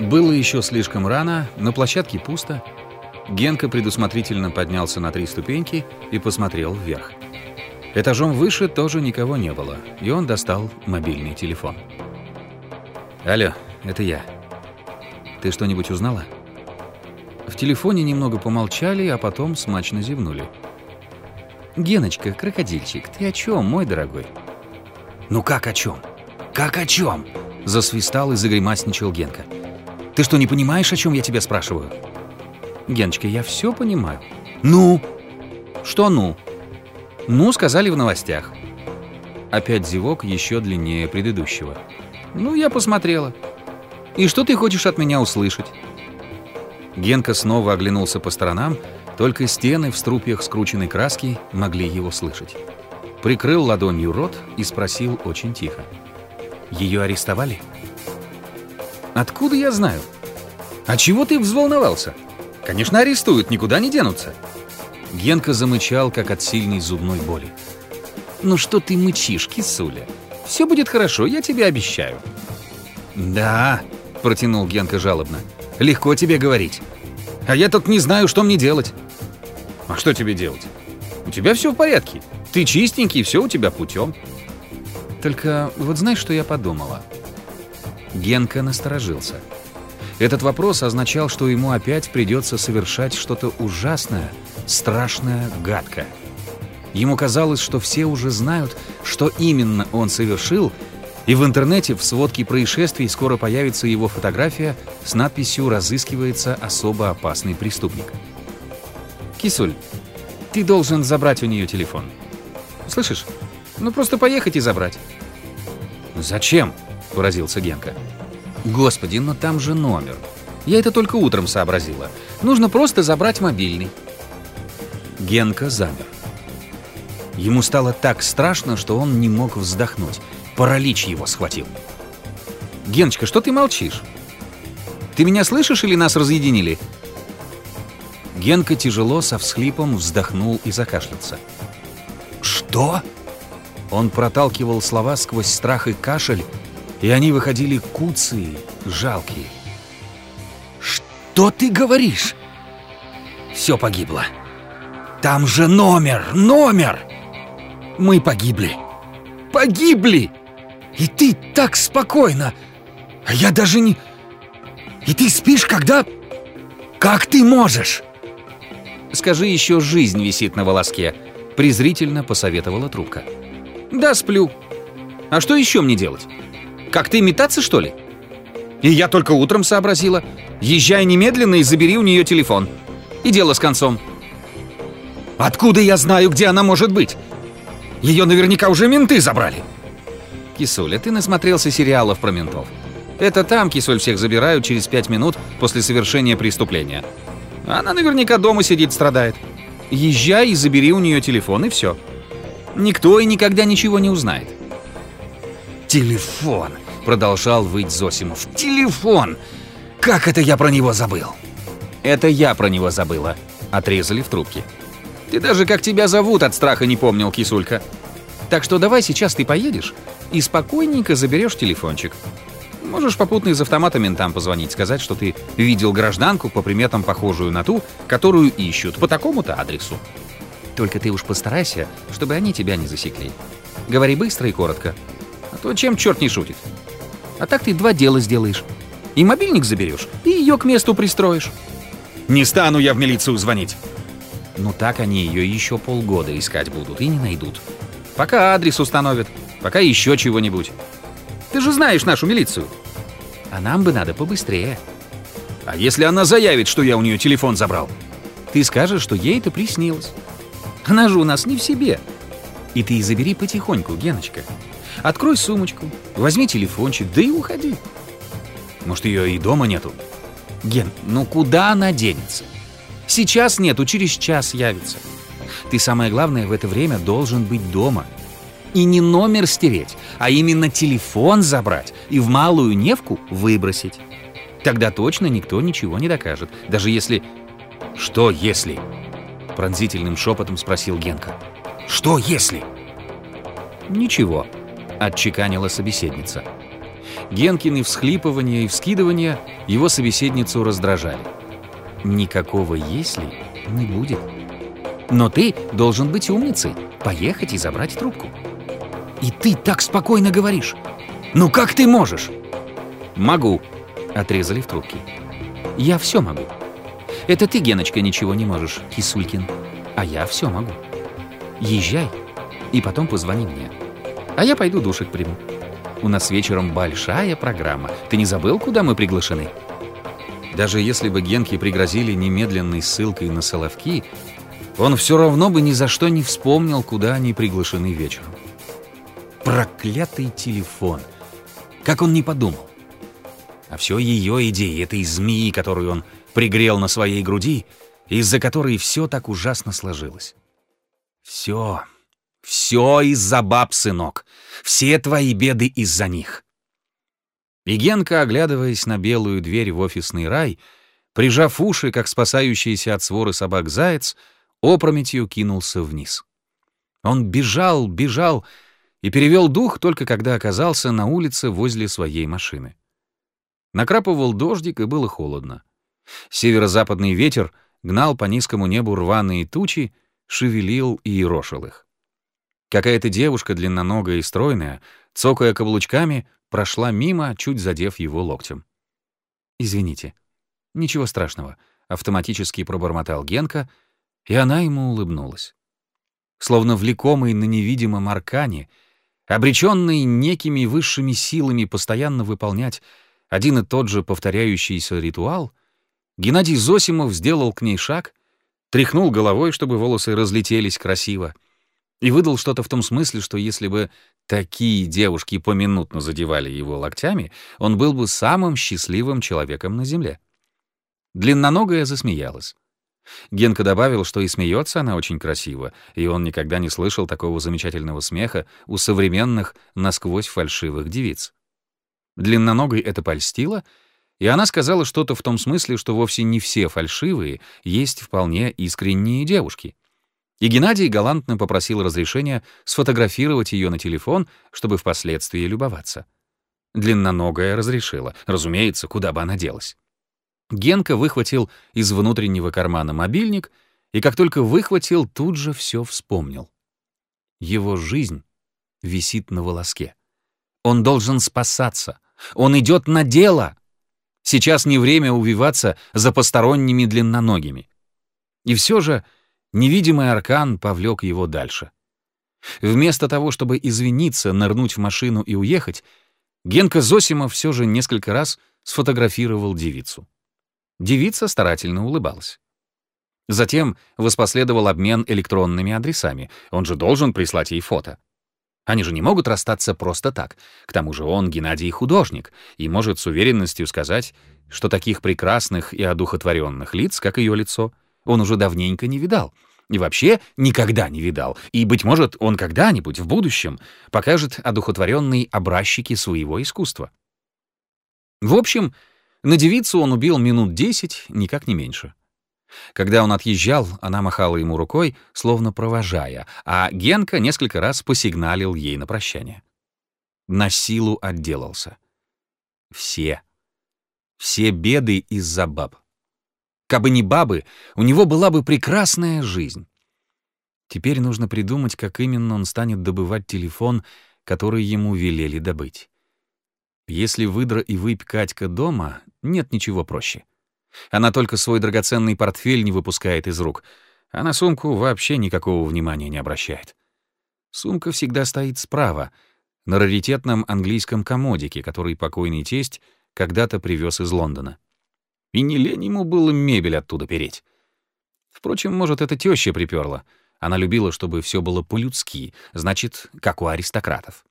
Было еще слишком рано, на площадке пусто. Генка предусмотрительно поднялся на три ступеньки и посмотрел вверх. Этажом выше тоже никого не было, и он достал мобильный телефон. «Алло, это я. Ты что-нибудь узнала?» В телефоне немного помолчали, а потом смачно зевнули. «Геночка, крокодильчик, ты о чем, мой дорогой?» «Ну как о чем? Как о чем?» Засвистал и загремасничал Генка. «Ты что, не понимаешь, о чем я тебя спрашиваю?» «Геночка, я все понимаю». «Ну?» «Что «ну»?» «Ну» сказали в новостях. Опять зевок еще длиннее предыдущего. «Ну, я посмотрела. И что ты хочешь от меня услышать?» Генка снова оглянулся по сторонам, только стены в струпьях скрученной краски могли его слышать. Прикрыл ладонью рот и спросил очень тихо. «Ее арестовали?» «Откуда я знаю?» «А чего ты взволновался?» «Конечно, арестуют, никуда не денутся». Генка замычал, как от сильной зубной боли. «Ну что ты мычишь, кисуля? Все будет хорошо, я тебе обещаю». «Да», — протянул Генка жалобно, — «легко тебе говорить. А я тут не знаю, что мне делать». «А что тебе делать? У тебя все в порядке. Ты чистенький, все у тебя путем». Только вот знаешь, что я подумала? Генка насторожился. Этот вопрос означал, что ему опять придется совершать что-то ужасное, страшное, гадкое. Ему казалось, что все уже знают, что именно он совершил, и в интернете в сводке происшествий скоро появится его фотография с надписью «Разыскивается особо опасный преступник». «Кисуль, ты должен забрать у нее телефон. Слышишь? Ну просто поехать и забрать». «Зачем?» — поразился Генка. «Господи, но там же номер. Я это только утром сообразила. Нужно просто забрать мобильный». Генка замер. Ему стало так страшно, что он не мог вздохнуть. Паралич его схватил. «Геночка, что ты молчишь? Ты меня слышишь или нас разъединили?» Генка тяжело со всхлипом вздохнул и закашлялся. «Что?» Он проталкивал слова сквозь страх и кашель, и они выходили куцые, жалкие. «Что ты говоришь?» «Все погибло. Там же номер, номер!» «Мы погибли. Погибли!» И ты так спокойно. А я даже не... И ты спишь, когда... Как ты можешь? Скажи, еще жизнь висит на волоске. Презрительно посоветовала трубка. Да, сплю. А что еще мне делать? Как ты метаться, что ли? И я только утром сообразила. Езжай немедленно и забери у нее телефон. И дело с концом. Откуда я знаю, где она может быть? Ее наверняка уже менты забрали. Кисуля, ты насмотрелся сериалов про ментов. Это там кисуль всех забирают через пять минут после совершения преступления. Она наверняка дома сидит, страдает. Езжай и забери у нее телефон, и все. Никто и никогда ничего не узнает. «Телефон!» — продолжал выть Зосимов. «Телефон! Как это я про него забыл?» «Это я про него забыла», — отрезали в трубке. «Ты даже как тебя зовут от страха не помнил, кисулька. Так что давай сейчас ты поедешь и спокойненько заберешь телефончик. Можешь попутно из автомата ментам позвонить, сказать, что ты видел гражданку по приметам похожую на ту, которую ищут по такому-то адресу. Только ты уж постарайся, чтобы они тебя не засекли. Говори быстро и коротко. А то чем черт не шутит. А так ты два дела сделаешь. И мобильник заберешь, и ее к месту пристроишь. Не стану я в милицию звонить. Ну так они ее еще полгода искать будут и не найдут. Пока адрес установят, пока еще чего-нибудь. Ты же знаешь нашу милицию. А нам бы надо побыстрее. А если она заявит, что я у нее телефон забрал? Ты скажешь, что ей это приснилось. Она же у нас не в себе. И ты забери потихоньку, Геночка. Открой сумочку, возьми телефончик, да и уходи. Может, ее и дома нету? Ген, ну куда она денется? Сейчас нету, через час явится. Ты самое главное в это время должен быть дома. И не номер стереть, а именно телефон забрать и в малую невку выбросить. Тогда точно никто ничего не докажет, даже если... Что если? Пронзительным шепотом спросил Генка. Что если? Ничего, отчеканила собеседница. Генкины всхлипывания и вскидывания его собеседницу раздражали. Никакого «если» не будет. Но ты должен быть умницей, поехать и забрать трубку. И ты так спокойно говоришь. Ну как ты можешь? Могу, отрезали в трубке. Я все могу. Это ты, Геночка, ничего не можешь, Кисулькин. А я все могу. Езжай и потом позвони мне. А я пойду душек приму. У нас вечером большая программа. Ты не забыл, куда мы приглашены? Даже если бы Генке пригрозили немедленной ссылкой на Соловки, он все равно бы ни за что не вспомнил, куда они приглашены вечером. Проклятый телефон! Как он не подумал? А все ее идеи, этой змеи, которую он пригрел на своей груди, из-за которой все так ужасно сложилось. Все, все из-за баб, сынок. Все твои беды из-за них. И Генка, оглядываясь на белую дверь в офисный рай, прижав уши, как спасающийся от своры собак заяц, опрометью кинулся вниз. Он бежал, бежал и перевел дух только когда оказался на улице возле своей машины. Накрапывал дождик, и было холодно. Северо-западный ветер гнал по низкому небу рваные тучи, шевелил и ерошил их. Какая-то девушка, длинноногая и стройная, цокая каблучками, прошла мимо, чуть задев его локтем. «Извините». «Ничего страшного», — автоматически пробормотал Генка, и она ему улыбнулась. Словно влекомый на невидимом аркане, обреченный некими высшими силами постоянно выполнять один и тот же повторяющийся ритуал, Геннадий Зосимов сделал к ней шаг, тряхнул головой, чтобы волосы разлетелись красиво, и выдал что-то в том смысле, что если бы такие девушки поминутно задевали его локтями, он был бы самым счастливым человеком на земле. Длинноногая засмеялась. Генка добавил, что и смеется она очень красиво, и он никогда не слышал такого замечательного смеха у современных, насквозь фальшивых девиц. Длинноногой это польстило, и она сказала что-то в том смысле, что вовсе не все фальшивые, есть вполне искренние девушки. И Геннадий галантно попросил разрешения сфотографировать ее на телефон, чтобы впоследствии любоваться. Длинноногая разрешила, разумеется, куда бы она делась. Генка выхватил из внутреннего кармана мобильник и как только выхватил, тут же все вспомнил. Его жизнь висит на волоске. Он должен спасаться. Он идет на дело. Сейчас не время увиваться за посторонними длинноногими. И все же невидимый аркан повлек его дальше. Вместо того, чтобы извиниться, нырнуть в машину и уехать, Генка Зосимов все же несколько раз сфотографировал девицу. Девица старательно улыбалась. Затем воспоследовал обмен электронными адресами. Он же должен прислать ей фото. Они же не могут расстаться просто так. К тому же он, Геннадий, художник, и может с уверенностью сказать, что таких прекрасных и одухотворенных лиц, как ее лицо, он уже давненько не видал. И вообще никогда не видал. И, быть может, он когда-нибудь в будущем покажет одухотворенные образчики своего искусства. В общем, на девицу он убил минут десять, никак не меньше. Когда он отъезжал, она махала ему рукой, словно провожая, а Генка несколько раз посигналил ей на прощание. На силу отделался. Все. Все беды из-за баб. Кабы не бабы, у него была бы прекрасная жизнь. Теперь нужно придумать, как именно он станет добывать телефон, который ему велели добыть. Если выдра и выпь Катька дома, нет ничего проще. Она только свой драгоценный портфель не выпускает из рук, а на сумку вообще никакого внимания не обращает. Сумка всегда стоит справа, на раритетном английском комодике, который покойный тесть когда-то привез из Лондона. И не лень ему было мебель оттуда переть. Впрочем, может, это теща приперла. Она любила, чтобы все было по-людски, значит, как у аристократов.